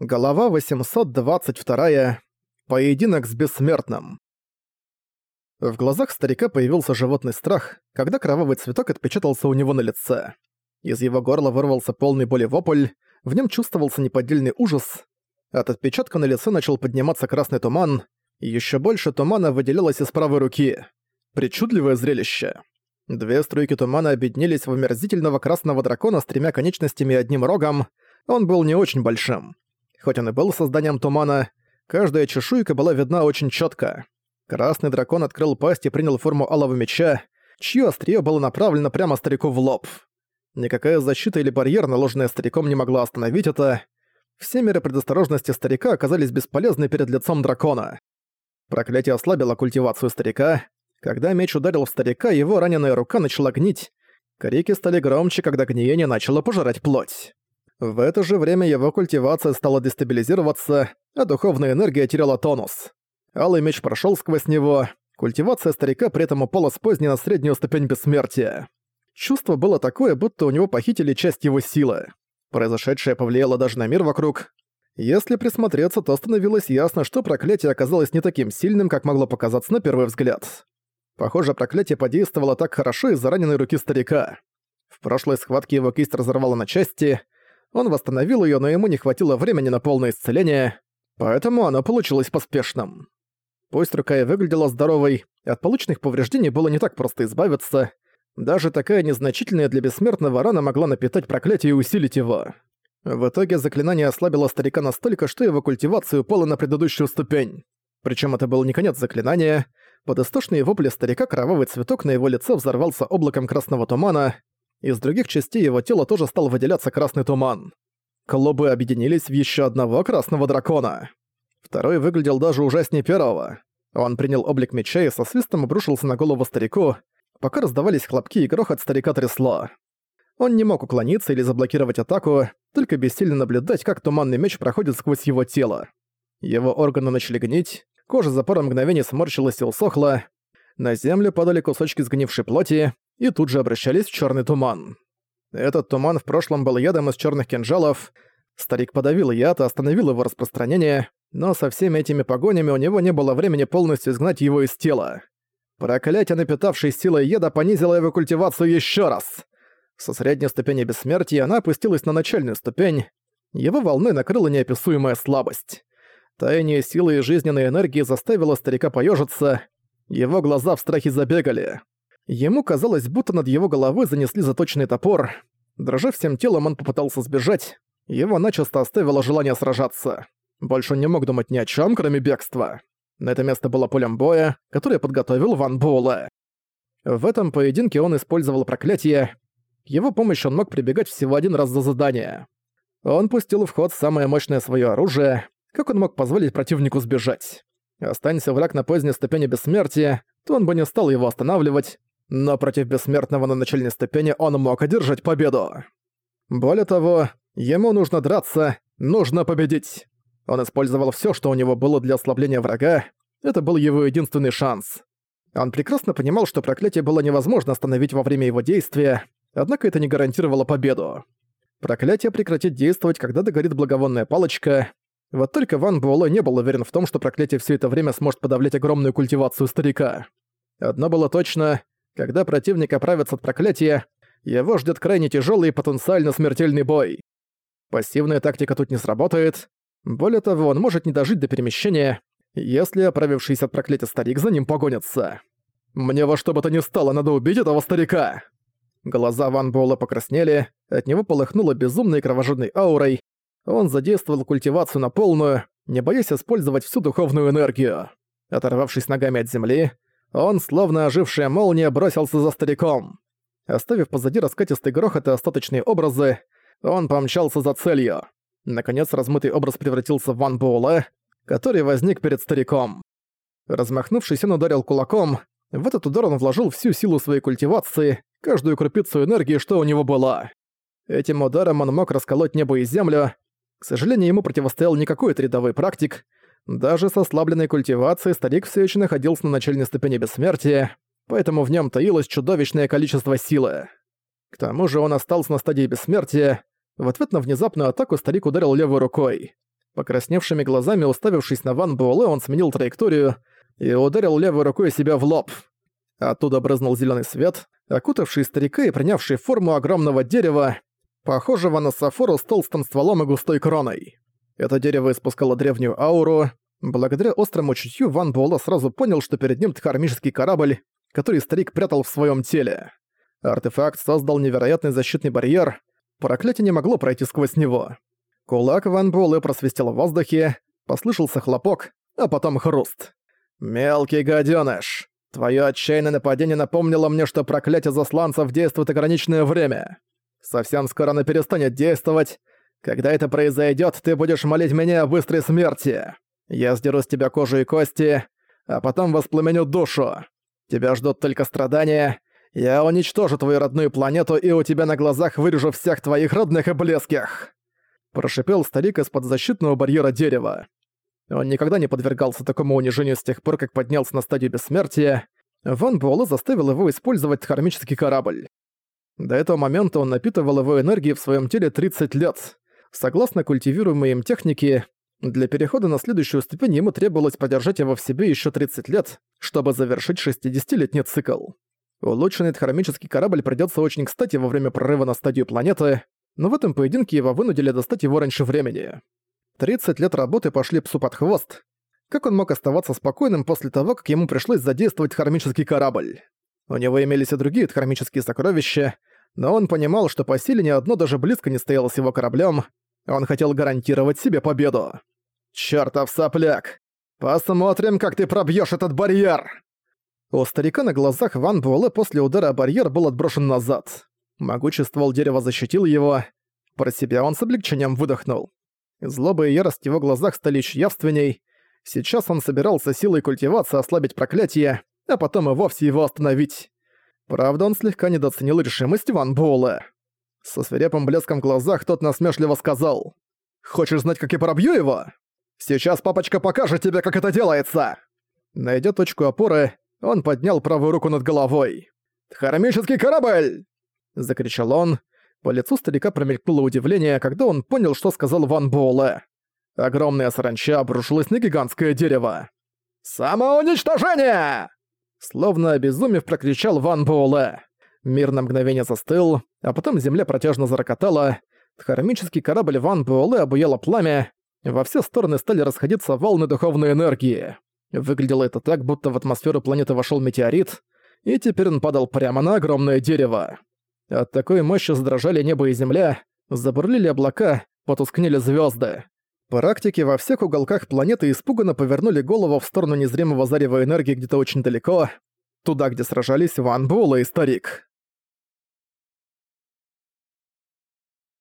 Голова 822. Поединок с бессмертным. В глазах старика появился животный страх, когда кровавый цветок отпечатался у него на лице. Из его горла вырвался полный боли вопль, в нем чувствовался неподдельный ужас. От отпечатка на лице начал подниматься красный туман, и ещё больше тумана выделялось из правой руки. Причудливое зрелище. Две струйки тумана объединились в омерзительного красного дракона с тремя конечностями и одним рогом. Он был не очень большим. Хоть он и был созданием тумана, каждая чешуйка была видна очень четко. Красный дракон открыл пасть и принял форму алого меча, чье острие было направлено прямо старику в лоб. Никакая защита или барьер, наложенная стариком, не могла остановить это. Все меры предосторожности старика оказались бесполезны перед лицом дракона. Проклятие ослабило культивацию старика. Когда меч ударил в старика, его раненая рука начала гнить. Крики стали громче, когда гниение начало пожирать плоть. В это же время его культивация стала дестабилизироваться, а духовная энергия теряла тонус. Алый меч прошел сквозь него, культивация старика при этом упала с поздней на среднюю ступень бессмертия. Чувство было такое, будто у него похитили часть его силы. Произошедшее повлияло даже на мир вокруг. Если присмотреться, то становилось ясно, что проклятие оказалось не таким сильным, как могло показаться на первый взгляд. Похоже, проклятие подействовало так хорошо из-за раненой руки старика. В прошлой схватке его кисть разорвала на части — он восстановил её, но ему не хватило времени на полное исцеление, поэтому оно получилось поспешным. Пусть рука и выглядела здоровой, от полученных повреждений было не так просто избавиться. Даже такая незначительная для бессмертного рана могла напитать проклятие и усилить его. В итоге заклинание ослабило старика настолько, что его культивация упала на предыдущую ступень. Причем это был не конец заклинания. Под истошные вопли старика кровавый цветок на его лице взорвался облаком красного тумана, из других частей его тела тоже стал выделяться красный туман. Клубы объединились в еще одного красного дракона. Второй выглядел даже ужаснее первого. Он принял облик меча и со свистом обрушился на голову старику, пока раздавались хлопки и грохот старика трясло. Он не мог уклониться или заблокировать атаку, только бессильно наблюдать, как туманный меч проходит сквозь его тело. Его органы начали гнить, кожа за пару мгновений сморщилась и усохла, на землю падали кусочки сгнившей плоти, и тут же обращались в черный туман. Этот туман в прошлом был ядом из черных кинжалов. Старик подавил яд и остановил его распространение, но со всеми этими погонями у него не было времени полностью изгнать его из тела. Проклятие, напитавшее силой яда, понизило его культивацию еще раз. Со средней ступени бессмертия она опустилась на начальную ступень. Его волной накрыла неописуемая слабость. Таяние силы и жизненной энергии заставило старика поежиться. Его глаза в страхе забегали. Ему казалось, будто над его головой занесли заточенный топор. Дрожа всем телом, он попытался сбежать. Его начисто оставило желание сражаться. Больше он не мог думать ни о чем, кроме бегства. На это место было полем боя, которое подготовил Ван Буэлэ. В этом поединке он использовал проклятие. Его помощь он мог прибегать всего один раз за задание. Он пустил в ход самое мощное свое оружие. Как он мог позволить противнику сбежать? Останься враг на поздней ступени бессмертия, то он бы не стал его останавливать, но против бессмертного на начальной ступени он мог одержать победу. Более того, ему нужно драться, нужно победить. Он использовал все, что у него было для ослабления врага, это был его единственный шанс. Он прекрасно понимал, что проклятие было невозможно остановить во время его действия, однако это не гарантировало победу. Проклятие прекратит действовать, когда догорит благовонная палочка. Вот только Ван Буэлэ не был уверен в том, что проклятие все это время сможет подавлять огромную культивацию старика. Одно было точно, когда противник оправится от проклятия, его ждет крайне тяжелый и потенциально смертельный бой. Пассивная тактика тут не сработает. Более того, он может не дожить до перемещения, если оправившийся от проклятия старик за ним погонится. «Мне во что бы то ни стало, надо убить этого старика!» Глаза Ван Буэлла покраснели, от него полыхнуло безумной кровожадной аурой. Он задействовал культивацию на полную, не боясь использовать всю духовную энергию. Оторвавшись ногами от земли, он, словно ожившая молния, бросился за стариком. Оставив позади раскатистый грохот и остаточные образы, он помчался за целью. Наконец размытый образ превратился в Ван Буэлэ, который возник перед стариком. Размахнувшись, он ударил кулаком. В этот удар он вложил всю силу своей культивации, каждую крупицу энергии, что у него была. Этим ударом он мог расколоть небо и землю. К сожалению, ему противостоял не какой-то рядовой практик, даже со ослабленной культивацией старик все еще находился на начальной ступени бессмертия, поэтому в нем таилось чудовищное количество силы. К тому же он остался на стадии бессмертия. В ответ на внезапную атаку старик ударил левой рукой. Покрасневшими глазами, уставившись на Ван Буэлэ, он сменил траекторию и ударил левой рукой себя в лоб. Оттуда брызнул зеленый свет, окутавший старика и принявший форму огромного дерева, похожего на сафору с толстым стволом и густой кроной. Это дерево испускало древнюю ауру. Благодаря острому чутью Ван Буэлэ сразу понял, что перед ним тхармический корабль, который старик прятал в своем теле. Артефакт создал невероятный защитный барьер, проклятие не могло пройти сквозь него. Кулак Ван Буэлэ просвистел в воздухе, послышался хлопок, а потом хруст. «Мелкий гадёныш, твоё отчаянное нападение напомнило мне, что проклятие засланцев действует ограниченное время. Совсем скоро оно перестанет действовать. Когда это произойдёт, ты будешь молить меня о быстрой смерти. Я сдеру с тебя кожу и кости, а потом воспламеню душу. Тебя ждут только страдания, я уничтожу твою родную планету и у тебя на глазах вырежу всех твоих родных и близких!» Прошипел старик из-под защитного барьера дерева. Он никогда не подвергался такому унижению с тех пор, как поднялся на стадию бессмертия. Ван Буэлэ заставил его использовать хармический корабль. До этого момента он напитывал его энергией в своем теле 30 лет. Согласно культивируемой им технике, для перехода на следующую ступень ему требовалось подержать его в себе еще 30 лет, чтобы завершить 60-летний цикл. Улучшенный хромический корабль придётся очень кстати во время прорыва на стадию планеты, но в этом поединке его вынудили достать его раньше времени. 30 лет работы пошли псу под хвост. Как он мог оставаться спокойным после того, как ему пришлось задействовать хромический корабль? У него имелись и другие хромические сокровища, но он понимал, что по силе ни одно даже близко не стояло с его кораблем. Он хотел гарантировать себе победу. «Чёртов сопляк! Посмотрим, как ты пробьёшь этот барьер!» У старика на глазах Ван Буэлэ после удара барьер был отброшен назад. Могучий ствол дерева защитил его. Про себя он с облегчением выдохнул. Злоба и ярость в его глазах стали еще явственней. Сейчас он собирался силой культивации ослабить проклятие, а потом и вовсе его остановить. Правда, он слегка недооценил решимость Ван Буэлэ. Со свирепым блеском в глазах тот насмешливо сказал. «Хочешь знать, как я пробью его? Сейчас папочка покажет тебе, как это делается!» Найдя точку опоры, он поднял правую руку над головой. «Хромический корабль!» — закричал он. По лицу старика промелькнуло удивление, когда он понял, что сказал Ван Буэлэ. Огромная саранча обрушилась на гигантское дерево. «Самоуничтожение!» Словно обезумев прокричал Ван Буэлэ. Мир на мгновение застыл, а потом земля протяжно зарокотала. Хромический корабль Ван Буэлэ обуяло пламя. Во все стороны стали расходиться волны духовной энергии. Выглядело это так, будто в атмосферу планеты вошел метеорит, и теперь он падал прямо на огромное дерево. От такой мощи задрожали небо и земля, забурлили облака, потускнели звезды. Практики во всех уголках планеты испуганно повернули голову в сторону незримого зарева энергии где-то очень далеко, туда, где сражались Ван Була и Старик.